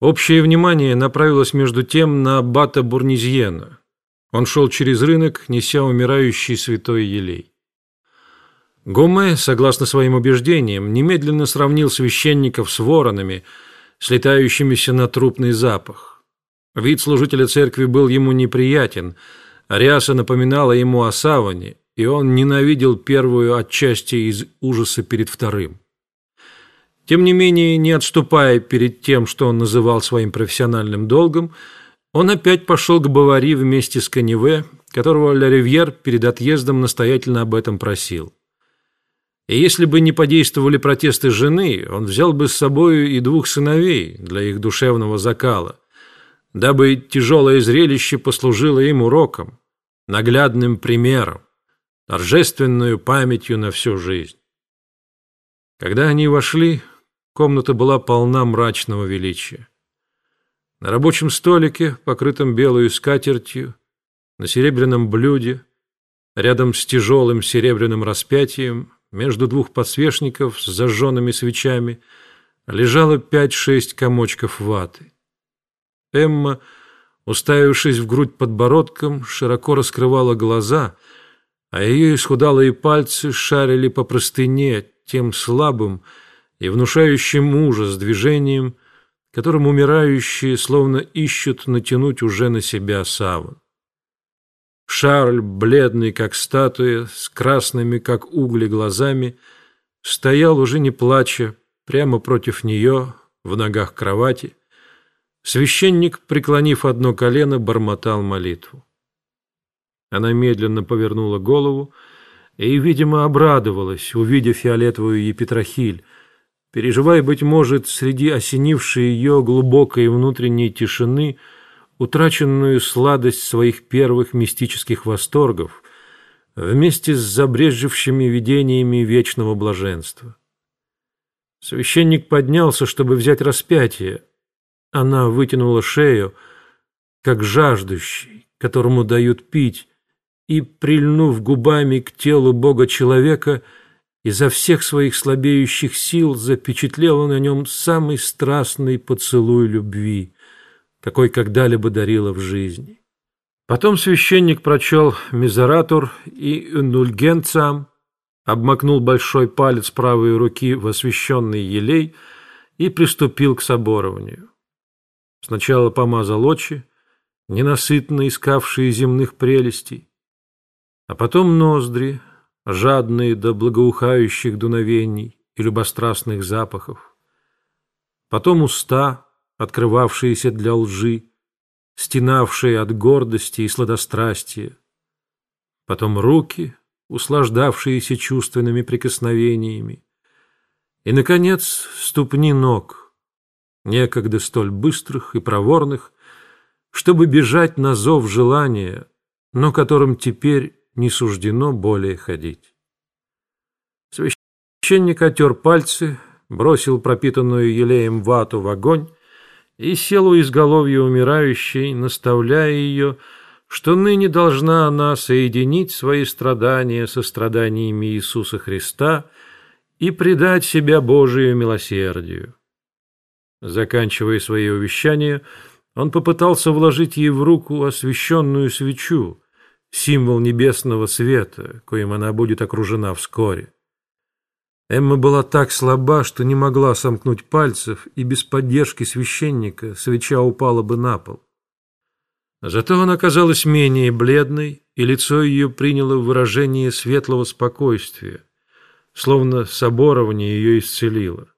Общее внимание направилось между тем на аббата Бурнизьена. Он шел через рынок, неся умирающий святой елей. Гоме, согласно своим убеждениям, немедленно сравнил священников с воронами, слетающимися на трупный запах. Вид служителя церкви был ему неприятен, а ряса напоминала ему о саване, и он ненавидел первую отчасти из ужаса перед вторым. Тем не менее, не отступая перед тем, что он называл своим профессиональным долгом, он опять пошел к Бавари вместе с Каневе, которого Ля Ривьер перед отъездом настоятельно об этом просил. И если бы не подействовали протесты жены, он взял бы с собой и двух сыновей для их душевного закала, дабы тяжелое зрелище послужило им уроком, наглядным примером торжественную памятью на всю жизнь. Когда они вошли, комната была полна мрачного величия. На рабочем столике, покрытом белой скатертью, на серебряном блюде, рядом с тяжелым серебряным распятием, между двух подсвечников с зажженными свечами, лежало пять-шесть комочков ваты. Эмма, уставившись в грудь подбородком, широко раскрывала глаза — а ее исхудалые пальцы шарили по простыне тем слабым и внушающим ужас движением, которым умирающие словно ищут натянуть уже на себя саван. Шарль, бледный как статуя, с красными как угли глазами, стоял уже не плача, прямо против нее, в ногах кровати. Священник, преклонив одно колено, бормотал молитву. Она медленно повернула голову и, видимо, обрадовалась, увидев фиолетовую епитрахиль, переживая, быть может, среди осенившей ее глубокой внутренней тишины утраченную сладость своих первых мистических восторгов вместе с забрежевшими видениями вечного блаженства. Священник поднялся, чтобы взять распятие. Она вытянула шею, как жаждущий, которому дают пить, и, прильнув губами к телу Бога-человека, изо всех своих слабеющих сил запечатлела на нем самый страстный поцелуй любви, какой когда-либо дарила в жизни. Потом священник прочел «Мизератур» и «Нульгенцам», обмакнул большой палец правой руки в освященный елей и приступил к соборованию. Сначала помазал очи, ненасытно искавшие земных прелестей, а потом ноздри, жадные до благоухающих дуновений и любострастных запахов, потом уста, открывавшиеся для лжи, стенавшие от гордости и сладострастия, потом руки, услаждавшиеся чувственными прикосновениями, и, наконец, ступни ног, некогда столь быстрых и проворных, чтобы бежать на зов желания, но которым теперь не суждено более ходить. Священник отер пальцы, бросил пропитанную елеем вату в огонь и сел у изголовья умирающей, наставляя ее, что ныне должна она соединить свои страдания со страданиями Иисуса Христа и предать себя Божию милосердию. Заканчивая свои увещания, он попытался вложить ей в руку освященную свечу, символ небесного света, коим она будет окружена вскоре. Эмма была так слаба, что не могла сомкнуть пальцев, и без поддержки священника свеча упала бы на пол. Зато она казалась менее бледной, и лицо ее приняло выражение светлого спокойствия, словно соборование ее исцелило.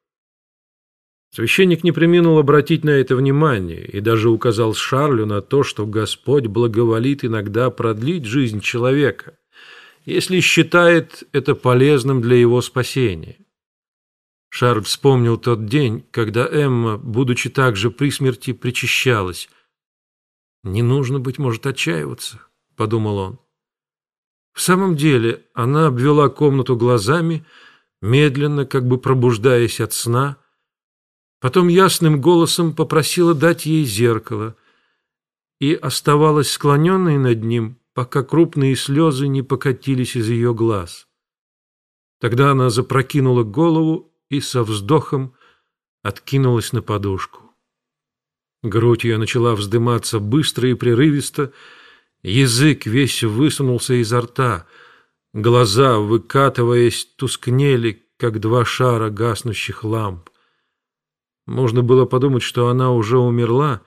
Священник не преминул обратить на это внимание и даже указал Шарлю на то, что Господь благоволит иногда продлить жизнь человека, если считает это полезным для его спасения. Шарль вспомнил тот день, когда Эмма, будучи также при смерти, причащалась. «Не нужно, быть может, отчаиваться», — подумал он. В самом деле она обвела комнату глазами, медленно, как бы пробуждаясь от сна, — Потом ясным голосом попросила дать ей зеркало и оставалась склоненной над ним, пока крупные слезы не покатились из ее глаз. Тогда она запрокинула голову и со вздохом откинулась на подушку. Грудь ее начала вздыматься быстро и прерывисто, язык весь высунулся изо рта, глаза, выкатываясь, тускнели, как два шара гаснущих ламп. Можно было подумать, что она уже умерла,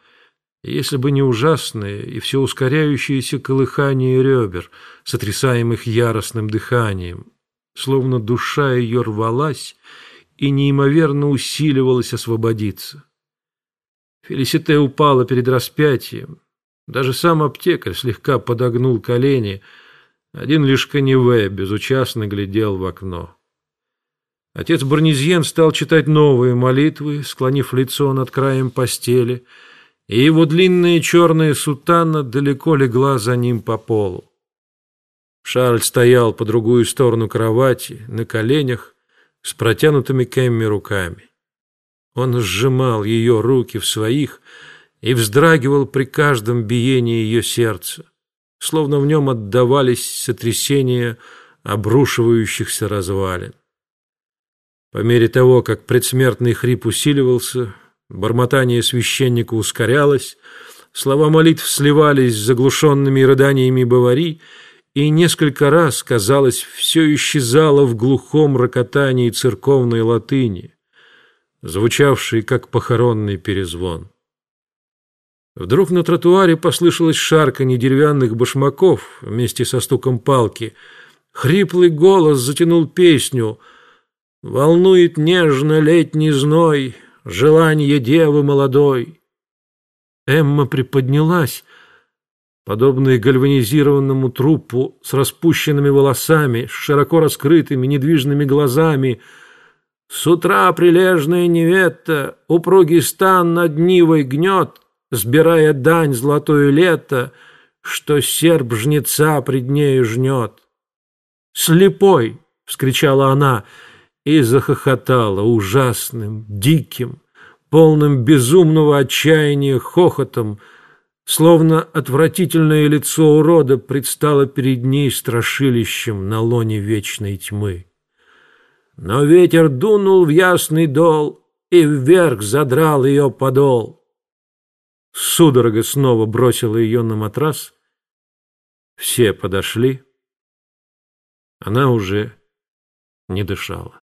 если бы не ужасное и все ускоряющееся колыхание ребер, сотрясаемых яростным дыханием, словно душа ее рвалась и неимоверно усиливалась освободиться. Фелисите упала перед распятием. Даже сам аптекарь слегка подогнул колени. Один лишь Каневе безучастно глядел в окно. Отец Барнизьен стал читать новые молитвы, склонив лицо над краем постели, и его длинная черная сутана далеко легла за ним по полу. Шарль стоял по другую сторону кровати, на коленях, с протянутыми к Эмми руками. Он сжимал ее руки в своих и вздрагивал при каждом биении ее сердца, словно в нем отдавались сотрясения обрушивающихся развалин. По мере того, как предсмертный хрип усиливался, бормотание священника ускорялось, слова молитв сливались с заглушенными рыданиями Бавари, и несколько раз, казалось, все исчезало в глухом рокотании церковной латыни, звучавшей как похоронный перезвон. Вдруг на тротуаре послышалось шарканье деревянных башмаков вместе со стуком палки. Хриплый голос затянул песню — Волнует нежно летний зной, Желание девы молодой. Эмма приподнялась, подобная гальванизированному трупу с распущенными волосами, с широко раскрытыми недвижными глазами. С утра прилежная неветта упругий стан над Нивой гнет, Сбирая дань золотое лето, Что серб жнеца пред нею жнет. «Слепой!» — вскричала она — и захохотала ужасным, диким, полным безумного отчаяния хохотом, словно отвратительное лицо урода предстало перед ней страшилищем на лоне вечной тьмы. Но ветер дунул в ясный дол и вверх задрал ее подол. Судорога снова бросила ее на матрас. Все подошли. Она уже не дышала.